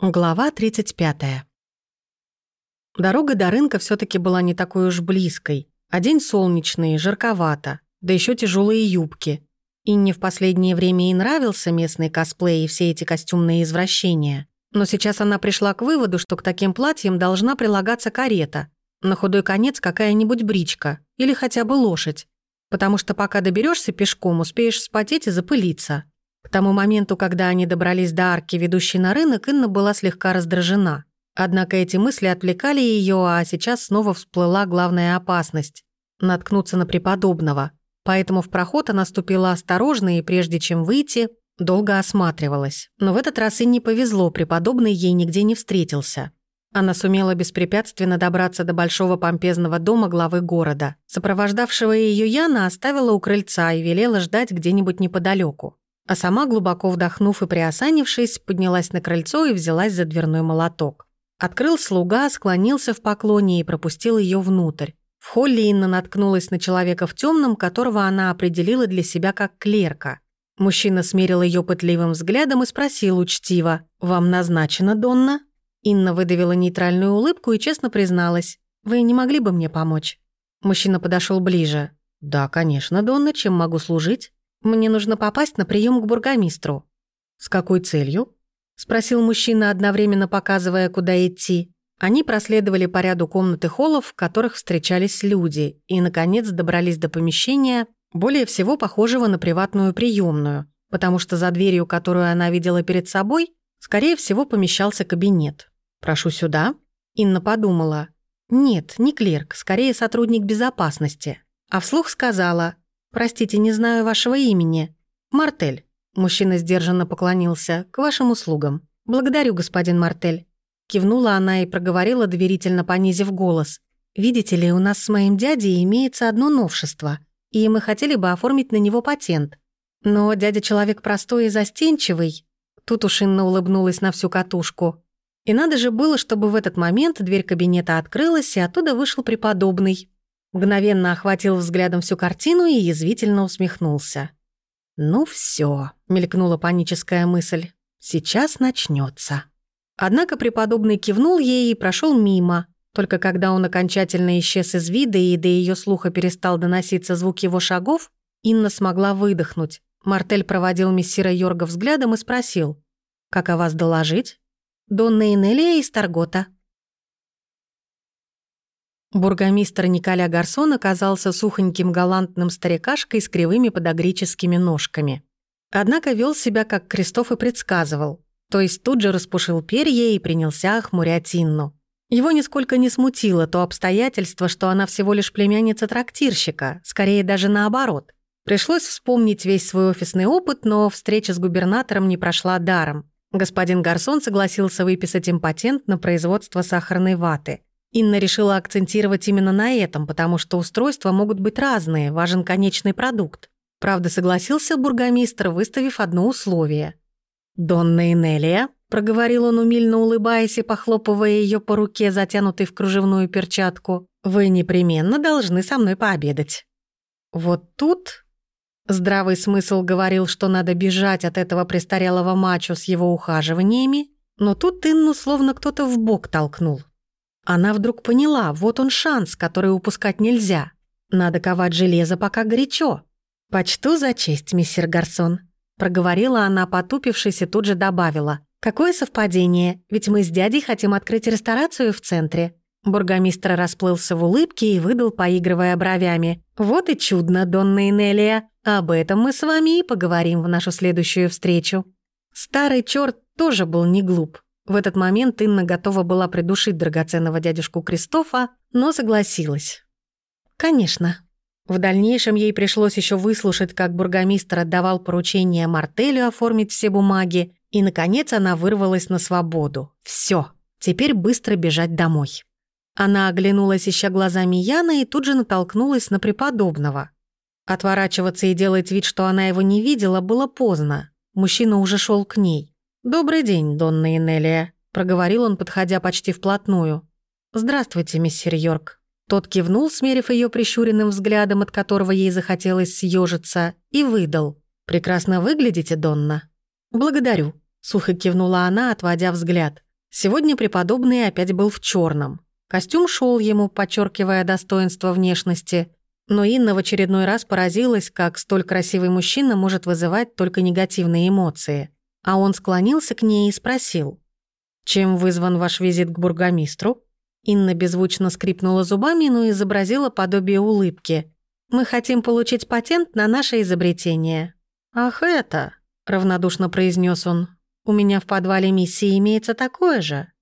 Глава 35. Дорога до рынка все таки была не такой уж близкой, а день солнечный, жарковато, да еще тяжелые юбки. Инне в последнее время и нравился местный косплей и все эти костюмные извращения. Но сейчас она пришла к выводу, что к таким платьям должна прилагаться карета, на худой конец какая-нибудь бричка или хотя бы лошадь, потому что пока доберешься пешком, успеешь вспотеть и запылиться. К тому моменту, когда они добрались до арки, ведущей на рынок, Инна была слегка раздражена. Однако эти мысли отвлекали ее, а сейчас снова всплыла главная опасность – наткнуться на преподобного. Поэтому в проход она ступила осторожно и, прежде чем выйти, долго осматривалась. Но в этот раз Инне повезло, преподобный ей нигде не встретился. Она сумела беспрепятственно добраться до большого помпезного дома главы города. Сопровождавшего ее Яна оставила у крыльца и велела ждать где-нибудь неподалеку. А сама, глубоко вдохнув и приосанившись, поднялась на крыльцо и взялась за дверной молоток. Открыл слуга, склонился в поклоне и пропустил ее внутрь. В холле Инна наткнулась на человека в темном, которого она определила для себя как клерка. Мужчина смерил ее пытливым взглядом и спросил учтиво «Вам назначено, Донна?» Инна выдавила нейтральную улыбку и честно призналась «Вы не могли бы мне помочь?» Мужчина подошел ближе. «Да, конечно, Донна, чем могу служить?» Мне нужно попасть на прием к бургомистру». «С какой целью?» — спросил мужчина, одновременно показывая, куда идти. Они проследовали по ряду комнат и холлов, в которых встречались люди, и, наконец, добрались до помещения, более всего похожего на приватную приемную, потому что за дверью, которую она видела перед собой, скорее всего, помещался кабинет. «Прошу сюда». Инна подумала. «Нет, не клерк, скорее сотрудник безопасности». А вслух сказала «Простите, не знаю вашего имени». «Мартель». Мужчина сдержанно поклонился. «К вашим услугам». «Благодарю, господин Мартель». Кивнула она и проговорила, доверительно понизив голос. «Видите ли, у нас с моим дядей имеется одно новшество, и мы хотели бы оформить на него патент. Но дядя человек простой и застенчивый». Тут уж Инна улыбнулась на всю катушку. И надо же было, чтобы в этот момент дверь кабинета открылась, и оттуда вышел преподобный. Мгновенно охватил взглядом всю картину и язвительно усмехнулся. «Ну все, мелькнула паническая мысль. «Сейчас начнется. Однако преподобный кивнул ей и прошел мимо. Только когда он окончательно исчез из вида и до ее слуха перестал доноситься звук его шагов, Инна смогла выдохнуть. Мартель проводил мессира Йорга взглядом и спросил, «Как о вас доложить?» «Донна Инелия из Таргота», Бургомистр Николя Гарсон оказался сухоньким галантным старикашкой с кривыми подогрическими ножками. Однако вел себя, как Кристоф и предсказывал, то есть тут же распушил перья и принялся охмурять Инну. Его нисколько не смутило то обстоятельство, что она всего лишь племянница трактирщика, скорее даже наоборот. Пришлось вспомнить весь свой офисный опыт, но встреча с губернатором не прошла даром. Господин Гарсон согласился выписать им патент на производство сахарной ваты – Инна решила акцентировать именно на этом, потому что устройства могут быть разные, важен конечный продукт. Правда, согласился бургомистр, выставив одно условие. «Донна Инелия», — проговорил он, умильно улыбаясь и похлопывая ее по руке, затянутой в кружевную перчатку, «вы непременно должны со мной пообедать». Вот тут здравый смысл говорил, что надо бежать от этого престарелого мачо с его ухаживаниями, но тут Инну словно кто-то в бок толкнул. Она вдруг поняла, вот он шанс, который упускать нельзя. Надо ковать железо, пока горячо. «Почту за честь, мистер Гарсон», — проговорила она, потупившись, и тут же добавила. «Какое совпадение, ведь мы с дядей хотим открыть ресторацию в центре». Бургомистр расплылся в улыбке и выдал, поигрывая бровями. «Вот и чудно, Донна Инелия. Об этом мы с вами и поговорим в нашу следующую встречу». Старый черт тоже был не глуп. В этот момент Инна готова была придушить драгоценного дядюшку Кристофа, но согласилась. «Конечно». В дальнейшем ей пришлось еще выслушать, как бургомистр отдавал поручение Мартелю оформить все бумаги, и, наконец, она вырвалась на свободу. Все, теперь быстро бежать домой. Она оглянулась, ища глазами Яна, и тут же натолкнулась на преподобного. Отворачиваться и делать вид, что она его не видела, было поздно. Мужчина уже шел к ней. «Добрый день, Донна Инелия», — проговорил он, подходя почти вплотную. «Здравствуйте, миссир Йорк». Тот кивнул, смерив ее прищуренным взглядом, от которого ей захотелось съежиться, и выдал. «Прекрасно выглядите, Донна». «Благодарю», — сухо кивнула она, отводя взгляд. Сегодня преподобный опять был в черном. Костюм шел ему, подчеркивая достоинство внешности, но Инна в очередной раз поразилась, как столь красивый мужчина может вызывать только негативные эмоции. А он склонился к ней и спросил, «Чем вызван ваш визит к бургомистру?» Инна беззвучно скрипнула зубами, но изобразила подобие улыбки. «Мы хотим получить патент на наше изобретение». «Ах это!» — равнодушно произнес он. «У меня в подвале миссии имеется такое же,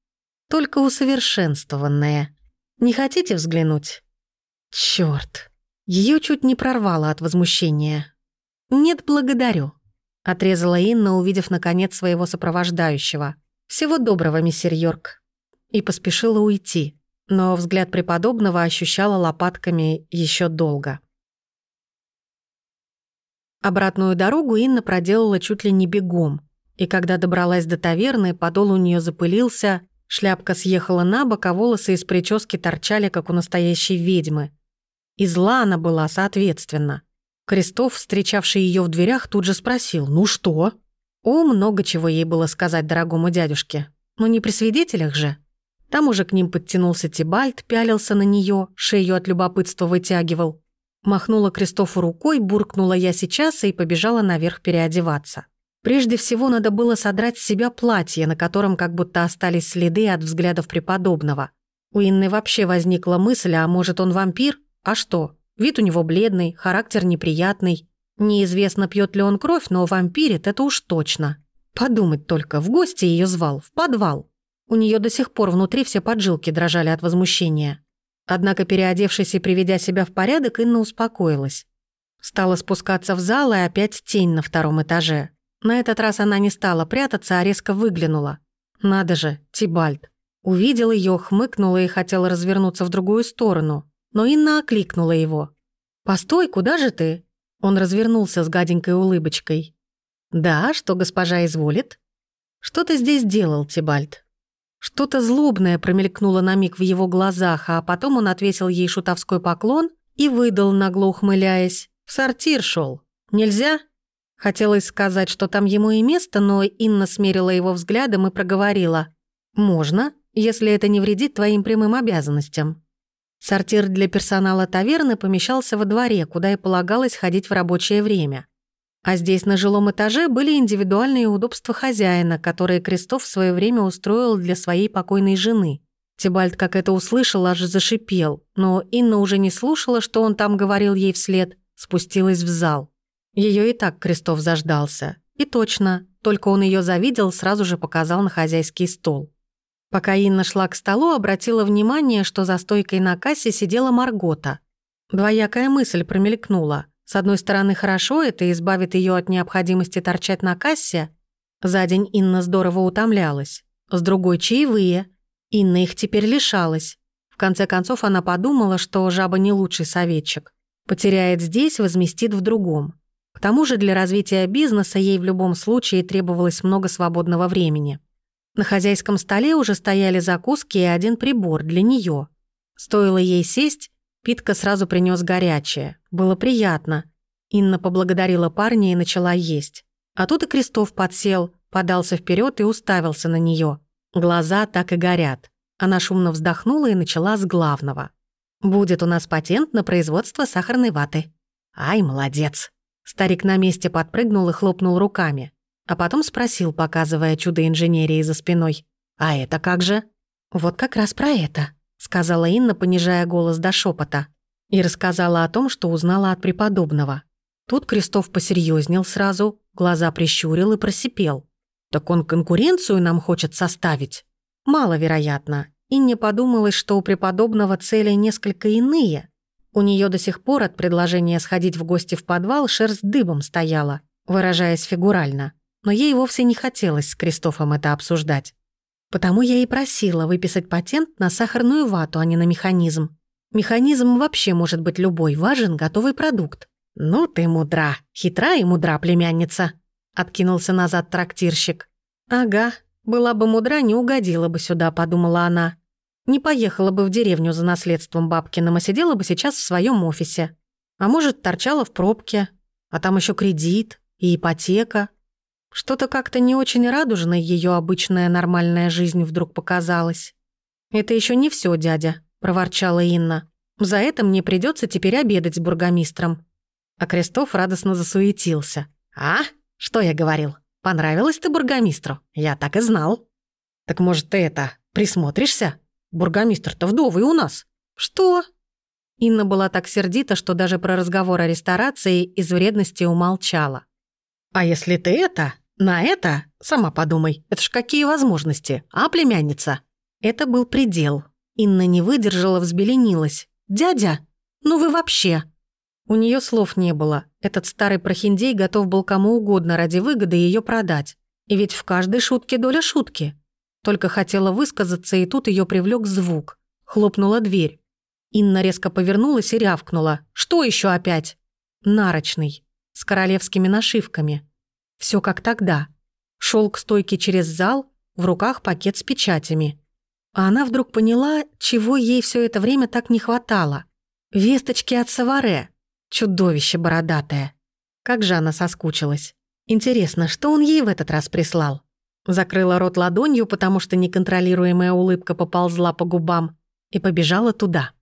только усовершенствованное. Не хотите взглянуть?» «Чёрт!» Ее чуть не прорвало от возмущения. «Нет, благодарю», — отрезала Инна, увидев наконец своего сопровождающего. «Всего доброго, миссир Йорк». И поспешила уйти, но взгляд преподобного ощущала лопатками еще долго. Обратную дорогу Инна проделала чуть ли не бегом, и когда добралась до таверны, подол у нее запылился, шляпка съехала на бок, а волосы из прически торчали, как у настоящей ведьмы. И зла она была, соответственно. Крестов, встречавший ее в дверях, тут же спросил «Ну что?». О, много чего ей было сказать дорогому дядюшке. Но не при свидетелях же. Там уже к ним подтянулся Тибальт, пялился на нее, шею от любопытства вытягивал. Махнула Кристофу рукой, буркнула «я сейчас» и побежала наверх переодеваться. Прежде всего надо было содрать с себя платье, на котором как будто остались следы от взглядов преподобного. У Инны вообще возникла мысль, а может он вампир? А что? Вид у него бледный, характер неприятный. Неизвестно, пьет ли он кровь, но вампирит это уж точно. Подумать только, в гости ее звал, в подвал. У нее до сих пор внутри все поджилки дрожали от возмущения. Однако, переодевшись и приведя себя в порядок, Инна успокоилась. Стала спускаться в зал и опять тень на втором этаже. На этот раз она не стала прятаться, а резко выглянула. Надо же, Тибальд. Увидел ее, хмыкнула и хотела развернуться в другую сторону но Инна окликнула его. «Постой, куда же ты?» Он развернулся с гаденькой улыбочкой. «Да, что госпожа изволит?» «Что ты здесь делал, Тибальд?» Что-то злобное промелькнуло на миг в его глазах, а потом он ответил ей шутовской поклон и выдал, нагло ухмыляясь. «В сортир шел. Нельзя?» Хотелось сказать, что там ему и место, но Инна смерила его взглядом и проговорила. «Можно, если это не вредит твоим прямым обязанностям». Сортир для персонала таверны помещался во дворе, куда и полагалось ходить в рабочее время. А здесь на жилом этаже были индивидуальные удобства хозяина, которые Крестов в свое время устроил для своей покойной жены. Тибальд, как это услышал, аж зашипел, но Инна уже не слушала, что он там говорил ей вслед, спустилась в зал. Ее и так Крестов заждался. И точно, только он ее завидел, сразу же показал на хозяйский стол. Пока Инна шла к столу, обратила внимание, что за стойкой на кассе сидела Маргота. Двоякая мысль промелькнула. С одной стороны, хорошо, это избавит ее от необходимости торчать на кассе. За день Инна здорово утомлялась. С другой — чаевые. Инна их теперь лишалась. В конце концов, она подумала, что жаба не лучший советчик. Потеряет здесь, возместит в другом. К тому же для развития бизнеса ей в любом случае требовалось много свободного времени. На хозяйском столе уже стояли закуски и один прибор для нее. Стоило ей сесть, Питка сразу принес горячее. Было приятно. Инна поблагодарила парня и начала есть. А тут и Крестов подсел, подался вперед и уставился на нее. Глаза так и горят. Она шумно вздохнула и начала с главного. «Будет у нас патент на производство сахарной ваты». «Ай, молодец!» Старик на месте подпрыгнул и хлопнул руками. А потом спросил, показывая чудо инженерии за спиной. «А это как же?» «Вот как раз про это», — сказала Инна, понижая голос до шепота, И рассказала о том, что узнала от преподобного. Тут Крестов посерьезнел сразу, глаза прищурил и просипел. «Так он конкуренцию нам хочет составить?» «Маловероятно. Инне подумалось, что у преподобного цели несколько иные. У нее до сих пор от предложения сходить в гости в подвал шерсть дыбом стояла, выражаясь фигурально но ей вовсе не хотелось с Кристофом это обсуждать. Потому я и просила выписать патент на сахарную вату, а не на механизм. Механизм вообще может быть любой, важен готовый продукт. «Ну ты мудра, хитра и мудра, племянница», — откинулся назад трактирщик. «Ага, была бы мудра, не угодила бы сюда», — подумала она. Не поехала бы в деревню за наследством бабкиным, а сидела бы сейчас в своем офисе. А может, торчала в пробке. А там еще кредит и ипотека. Что-то как-то не очень радужной ее обычная нормальная жизнь вдруг показалась. «Это еще не все, дядя», — проворчала Инна. «За это мне придется теперь обедать с бургомистром». А Крестов радостно засуетился. «А? Что я говорил? Понравилось ты бургомистру? Я так и знал». «Так, может, ты это, присмотришься? Бургомистр-то вдовый у нас». «Что?» Инна была так сердита, что даже про разговор о ресторации из вредности умолчала. «А если ты это, на это, сама подумай, это ж какие возможности, а, племянница?» Это был предел. Инна не выдержала, взбеленилась. «Дядя, ну вы вообще...» У нее слов не было. Этот старый прохиндей готов был кому угодно ради выгоды ее продать. И ведь в каждой шутке доля шутки. Только хотела высказаться, и тут ее привлек звук. Хлопнула дверь. Инна резко повернулась и рявкнула. «Что еще опять?» «Нарочный. С королевскими нашивками. Все как тогда. Шел к стойке через зал, в руках пакет с печатями. А она вдруг поняла, чего ей все это время так не хватало. Весточки от Саваре. Чудовище бородатое. Как же она соскучилась. Интересно, что он ей в этот раз прислал? Закрыла рот ладонью, потому что неконтролируемая улыбка поползла по губам, и побежала туда.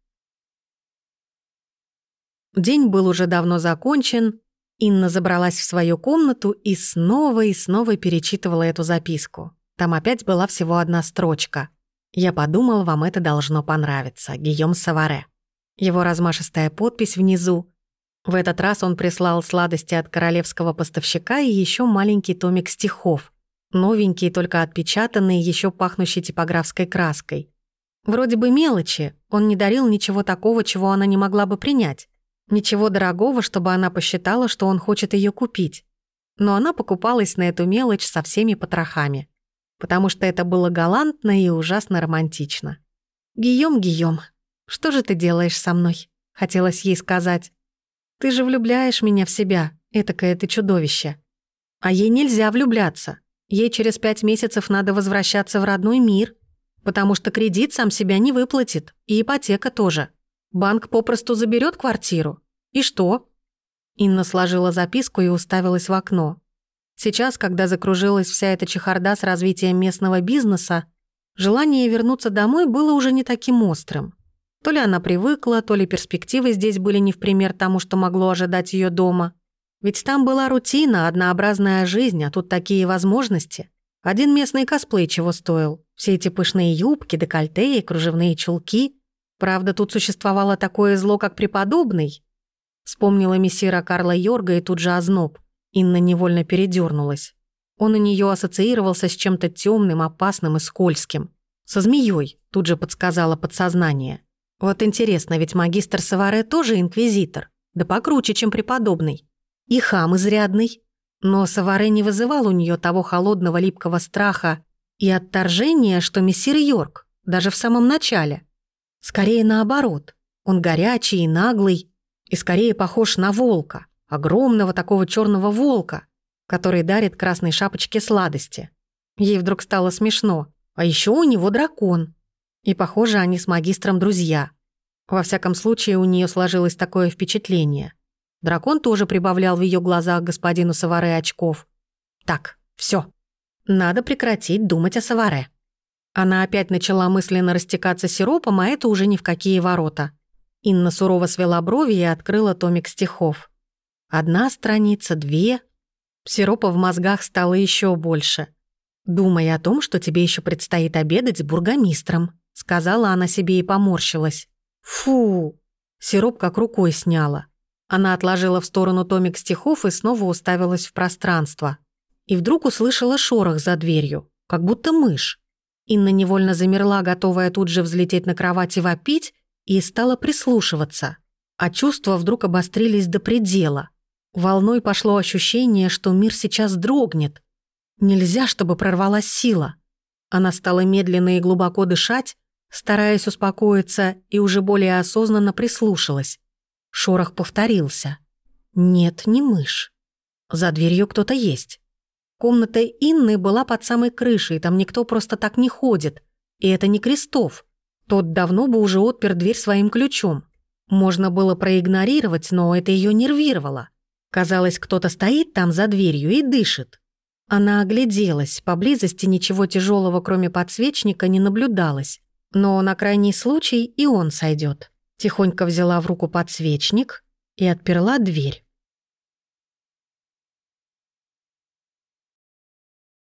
День был уже давно закончен. Инна забралась в свою комнату и снова и снова перечитывала эту записку. Там опять была всего одна строчка. «Я подумал, вам это должно понравиться. Гийом Саваре». Его размашистая подпись внизу. В этот раз он прислал сладости от королевского поставщика и еще маленький томик стихов. Новенький, только отпечатанный, еще пахнущий типографской краской. Вроде бы мелочи, он не дарил ничего такого, чего она не могла бы принять. Ничего дорогого, чтобы она посчитала, что он хочет ее купить. Но она покупалась на эту мелочь со всеми потрохами. Потому что это было галантно и ужасно романтично. «Гийом, Гийом, что же ты делаешь со мной?» Хотелось ей сказать. «Ты же влюбляешь меня в себя, этакое ты чудовище». А ей нельзя влюбляться. Ей через пять месяцев надо возвращаться в родной мир, потому что кредит сам себя не выплатит, и ипотека тоже. Банк попросту заберет квартиру. И что? Инна сложила записку и уставилась в окно. Сейчас, когда закружилась вся эта чехарда с развитием местного бизнеса, желание вернуться домой было уже не таким острым. То ли она привыкла, то ли перспективы здесь были не в пример тому, что могло ожидать ее дома. Ведь там была рутина, однообразная жизнь, а тут такие возможности. Один местный косплей чего стоил. Все эти пышные юбки, декольте и кружевные чулки. Правда, тут существовало такое зло, как преподобный. Вспомнила мессира Карла Йорга и тут же озноб. Инна невольно передернулась. Он у нее ассоциировался с чем-то темным, опасным и скользким. Со змеей, тут же подсказала подсознание. Вот интересно, ведь магистр Саваре тоже инквизитор. Да покруче, чем преподобный. И хам изрядный. Но Саваре не вызывал у нее того холодного липкого страха и отторжения, что мессир Йорк, даже в самом начале. Скорее наоборот. Он горячий и наглый, и скорее похож на волка, огромного такого черного волка, который дарит красной шапочке сладости. Ей вдруг стало смешно. А еще у него дракон. И, похоже, они с магистром друзья. Во всяком случае, у нее сложилось такое впечатление. Дракон тоже прибавлял в ее глазах господину Саваре очков. Так, все. Надо прекратить думать о Саваре. Она опять начала мысленно растекаться сиропом, а это уже ни в какие ворота. Инна сурово свела брови и открыла томик стихов. Одна страница, две. Сиропа в мозгах стало еще больше. «Думай о том, что тебе еще предстоит обедать с бургомистром», сказала она себе и поморщилась. «Фу!» Сироп как рукой сняла. Она отложила в сторону томик стихов и снова уставилась в пространство. И вдруг услышала шорох за дверью, как будто мышь. Инна невольно замерла, готовая тут же взлететь на кровать и вопить, и стала прислушиваться. А чувства вдруг обострились до предела. Волной пошло ощущение, что мир сейчас дрогнет. Нельзя, чтобы прорвалась сила. Она стала медленно и глубоко дышать, стараясь успокоиться, и уже более осознанно прислушалась. Шорох повторился. Нет, не мышь. За дверью кто-то есть. Комната Инны была под самой крышей, там никто просто так не ходит. И это не Крестов. Тот давно бы уже отпер дверь своим ключом. Можно было проигнорировать, но это ее нервировало. Казалось, кто-то стоит там за дверью и дышит. Она огляделась, поблизости ничего тяжелого, кроме подсвечника, не наблюдалось. Но на крайний случай и он сойдет. Тихонько взяла в руку подсвечник и отперла дверь.